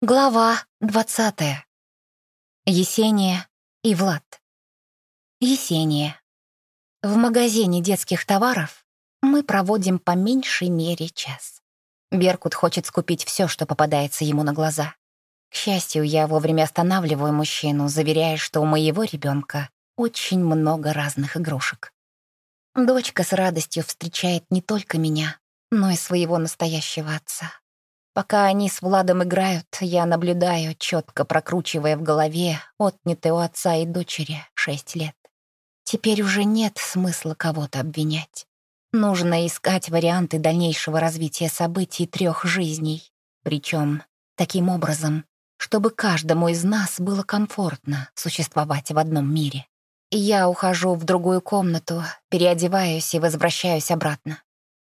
Глава двадцатая. Есения и Влад. Есения. В магазине детских товаров мы проводим по меньшей мере час. Беркут хочет скупить все, что попадается ему на глаза. К счастью, я вовремя останавливаю мужчину, заверяя, что у моего ребенка очень много разных игрушек. Дочка с радостью встречает не только меня, но и своего настоящего отца. Пока они с Владом играют, я наблюдаю, четко прокручивая в голове отнятые у отца и дочери шесть лет. Теперь уже нет смысла кого-то обвинять. Нужно искать варианты дальнейшего развития событий трех жизней. Причем таким образом, чтобы каждому из нас было комфортно существовать в одном мире. Я ухожу в другую комнату, переодеваюсь и возвращаюсь обратно.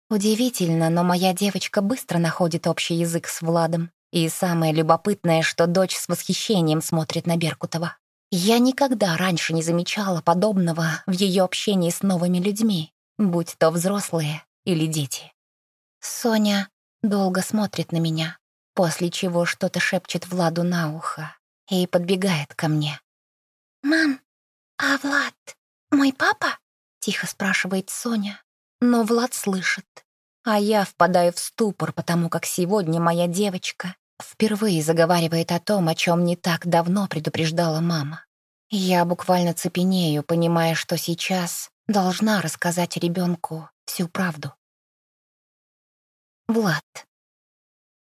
Удивительно, но моя девочка быстро находит общий язык с Владом. И самое любопытное, что дочь с восхищением смотрит на Беркутова. Я никогда раньше не замечала подобного в ее общении с новыми людьми, будь то взрослые или дети. Соня долго смотрит на меня, после чего что-то шепчет Владу на ухо и подбегает ко мне. «Мам, а Влад мой папа?» — тихо спрашивает Соня, но Влад слышит. А я впадаю в ступор, потому как сегодня моя девочка впервые заговаривает о том, о чем не так давно предупреждала мама. Я буквально цепенею, понимая, что сейчас должна рассказать ребенку всю правду. Влад.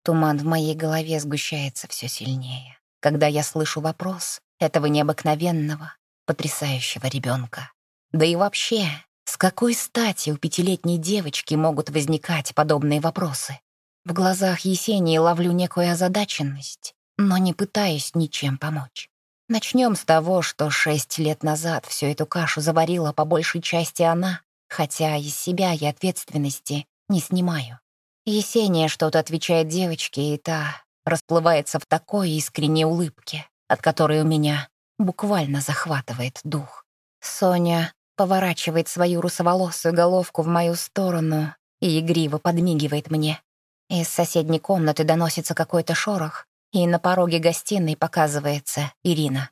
Туман в моей голове сгущается все сильнее, когда я слышу вопрос этого необыкновенного, потрясающего ребенка. Да и вообще, с какой стати у пятилетней девочки могут возникать подобные вопросы? В глазах Есении ловлю некую озадаченность, но не пытаюсь ничем помочь. Начнем с того, что шесть лет назад всю эту кашу заварила по большей части она, хотя из себя я ответственности не снимаю. Есения что-то отвечает девочке, и та расплывается в такой искренней улыбке, от которой у меня буквально захватывает дух. Соня поворачивает свою русоволосую головку в мою сторону и игриво подмигивает мне. Из соседней комнаты доносится какой-то шорох, и на пороге гостиной показывается Ирина.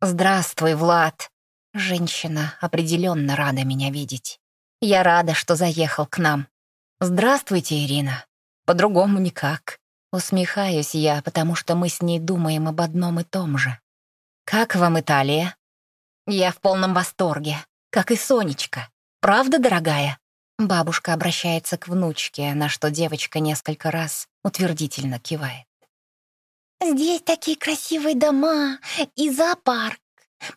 «Здравствуй, Влад!» Женщина определенно рада меня видеть. Я рада, что заехал к нам. «Здравствуйте, Ирина. По-другому никак». Усмехаюсь я, потому что мы с ней думаем об одном и том же. «Как вам Италия?» «Я в полном восторге как и Сонечка. Правда, дорогая?» Бабушка обращается к внучке, на что девочка несколько раз утвердительно кивает. «Здесь такие красивые дома и зоопарк.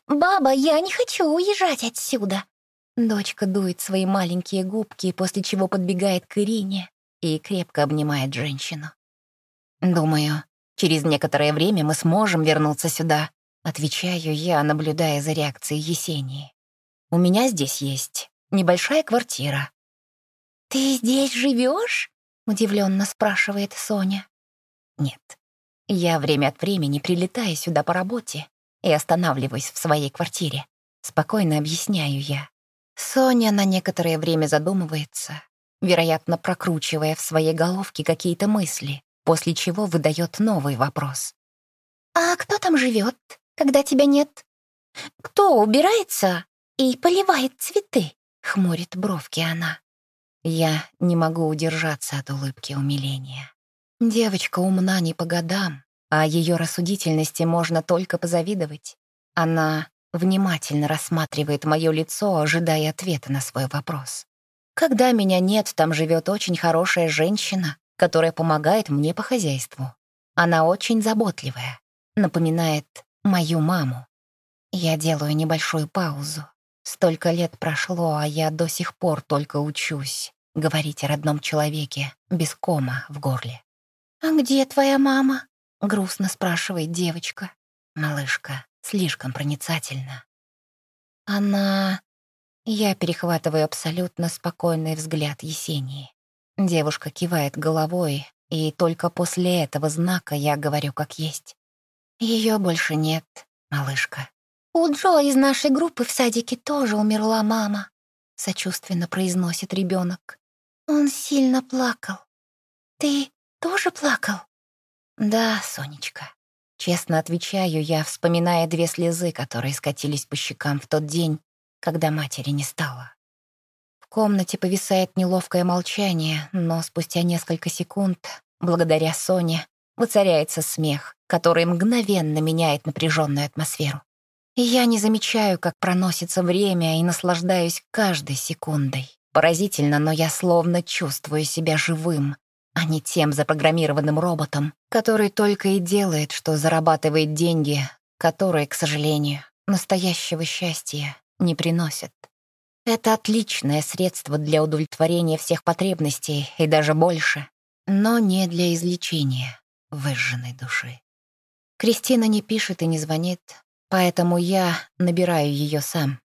Баба, я не хочу уезжать отсюда». Дочка дует свои маленькие губки, после чего подбегает к Ирине и крепко обнимает женщину. «Думаю, через некоторое время мы сможем вернуться сюда», отвечаю я, наблюдая за реакцией Есении. У меня здесь есть небольшая квартира». «Ты здесь живешь? удивленно спрашивает Соня. «Нет. Я время от времени прилетаю сюда по работе и останавливаюсь в своей квартире. Спокойно объясняю я. Соня на некоторое время задумывается, вероятно, прокручивая в своей головке какие-то мысли, после чего выдает новый вопрос. «А кто там живет, когда тебя нет? Кто убирается и поливает цветы», — хмурит бровки она. Я не могу удержаться от улыбки умиления. Девочка умна не по годам, а ее рассудительности можно только позавидовать. Она внимательно рассматривает мое лицо, ожидая ответа на свой вопрос. Когда меня нет, там живет очень хорошая женщина, которая помогает мне по хозяйству. Она очень заботливая, напоминает мою маму. Я делаю небольшую паузу, Столько лет прошло, а я до сих пор только учусь говорить о родном человеке без кома в горле. «А где твоя мама?» — грустно спрашивает девочка. Малышка слишком проницательна. Она... Я перехватываю абсолютно спокойный взгляд Есении. Девушка кивает головой, и только после этого знака я говорю как есть. Ее больше нет, малышка. «У Джо из нашей группы в садике тоже умерла мама», — сочувственно произносит ребенок. «Он сильно плакал. Ты тоже плакал?» Да, Сонечка. Честно отвечаю я, вспоминая две слезы, которые скатились по щекам в тот день, когда матери не стало. В комнате повисает неловкое молчание, но спустя несколько секунд, благодаря Соне, воцаряется смех, который мгновенно меняет напряженную атмосферу. Я не замечаю, как проносится время, и наслаждаюсь каждой секундой. Поразительно, но я словно чувствую себя живым, а не тем запрограммированным роботом, который только и делает, что зарабатывает деньги, которые, к сожалению, настоящего счастья не приносят. Это отличное средство для удовлетворения всех потребностей и даже больше, но не для излечения выжженной души. Кристина не пишет и не звонит, поэтому я набираю ее сам.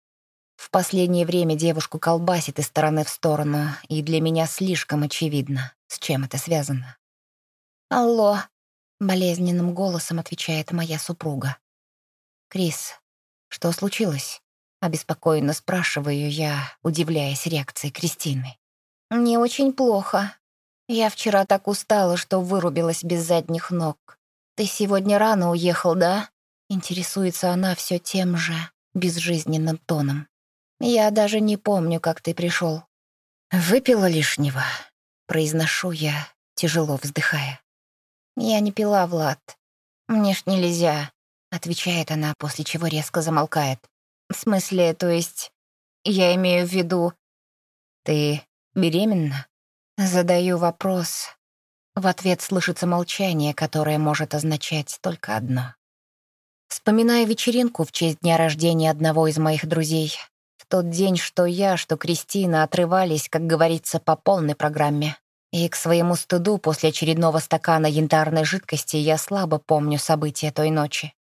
В последнее время девушку колбасит из стороны в сторону, и для меня слишком очевидно, с чем это связано. «Алло», — болезненным голосом отвечает моя супруга. «Крис, что случилось?» — обеспокоенно спрашиваю я, удивляясь реакции Кристины. «Мне очень плохо. Я вчера так устала, что вырубилась без задних ног. Ты сегодня рано уехал, да?» Интересуется она все тем же безжизненным тоном. «Я даже не помню, как ты пришел. «Выпила лишнего», — произношу я, тяжело вздыхая. «Я не пила, Влад. Мне ж нельзя», — отвечает она, после чего резко замолкает. «В смысле, то есть, я имею в виду...» «Ты беременна?» Задаю вопрос. В ответ слышится молчание, которое может означать только одно. Вспоминая вечеринку в честь дня рождения одного из моих друзей, в тот день что я, что Кристина отрывались, как говорится, по полной программе. И к своему стыду после очередного стакана янтарной жидкости я слабо помню события той ночи.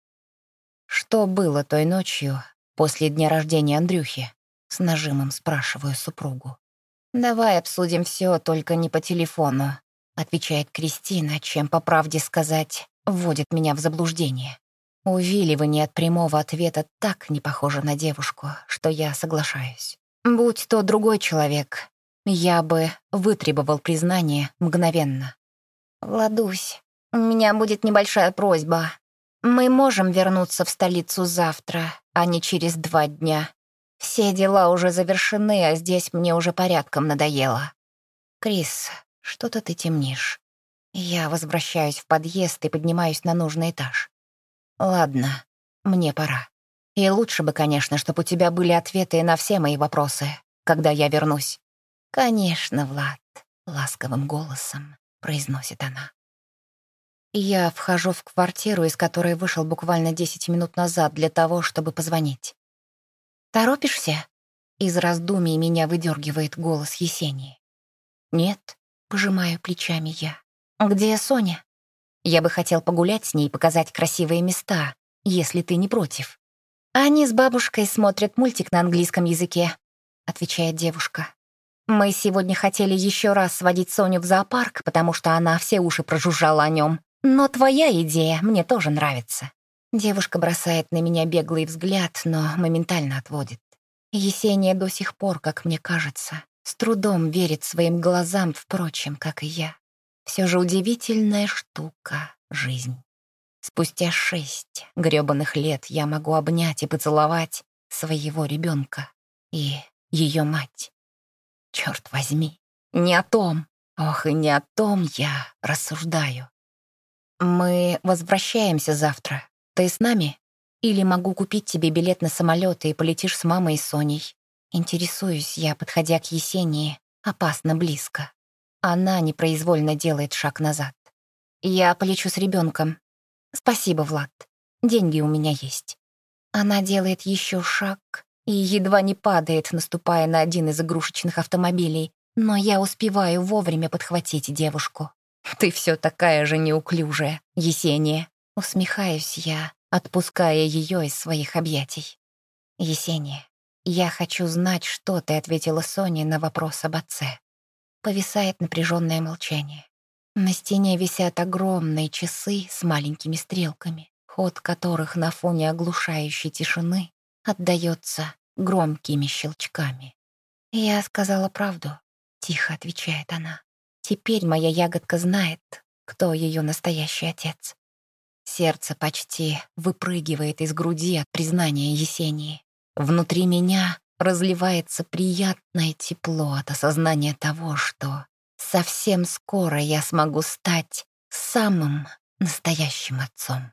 Что было той ночью после дня рождения Андрюхи? С нажимом спрашиваю супругу. «Давай обсудим все, только не по телефону», — отвечает Кристина, чем, по правде сказать, вводит меня в заблуждение. Увиливание от прямого ответа так не похоже на девушку, что я соглашаюсь. Будь то другой человек, я бы вытребовал признание мгновенно. «Владусь, у меня будет небольшая просьба. Мы можем вернуться в столицу завтра, а не через два дня. Все дела уже завершены, а здесь мне уже порядком надоело. Крис, что-то ты темнишь. Я возвращаюсь в подъезд и поднимаюсь на нужный этаж. Ладно, мне пора. И лучше бы, конечно, чтобы у тебя были ответы на все мои вопросы, когда я вернусь. Конечно, Влад, ласковым голосом произносит она. Я вхожу в квартиру, из которой вышел буквально 10 минут назад для того, чтобы позвонить. «Торопишься?» Из раздумий меня выдергивает голос Есении. «Нет», — пожимаю плечами я. «Где Соня?» Я бы хотел погулять с ней показать красивые места, если ты не против. Они с бабушкой смотрят мультик на английском языке, отвечает девушка. Мы сегодня хотели еще раз сводить Соню в зоопарк, потому что она все уши прожужжала о нем. Но твоя идея мне тоже нравится. Девушка бросает на меня беглый взгляд, но моментально отводит. Есения до сих пор, как мне кажется, с трудом верит своим глазам, впрочем, как и я. Все же удивительная штука — жизнь. Спустя шесть грёбаных лет я могу обнять и поцеловать своего ребенка и ее мать. Черт возьми, не о том, ох, и не о том я рассуждаю. Мы возвращаемся завтра. Ты с нами? Или могу купить тебе билет на самолет и полетишь с мамой и Соней? Интересуюсь я, подходя к Есении, опасно близко. Она непроизвольно делает шаг назад. Я полечу с ребенком. Спасибо, Влад. Деньги у меня есть. Она делает еще шаг и едва не падает, наступая на один из игрушечных автомобилей, но я успеваю вовремя подхватить девушку. «Ты все такая же неуклюжая, Есения!» Усмехаюсь я, отпуская ее из своих объятий. «Есения, я хочу знать, что ты ответила Соне на вопрос об отце». Повисает напряженное молчание. На стене висят огромные часы с маленькими стрелками, ход которых на фоне оглушающей тишины отдается громкими щелчками. «Я сказала правду», — тихо отвечает она. «Теперь моя ягодка знает, кто ее настоящий отец. Сердце почти выпрыгивает из груди от признания Есении. Внутри меня разливается приятное тепло от осознания того, что совсем скоро я смогу стать самым настоящим отцом.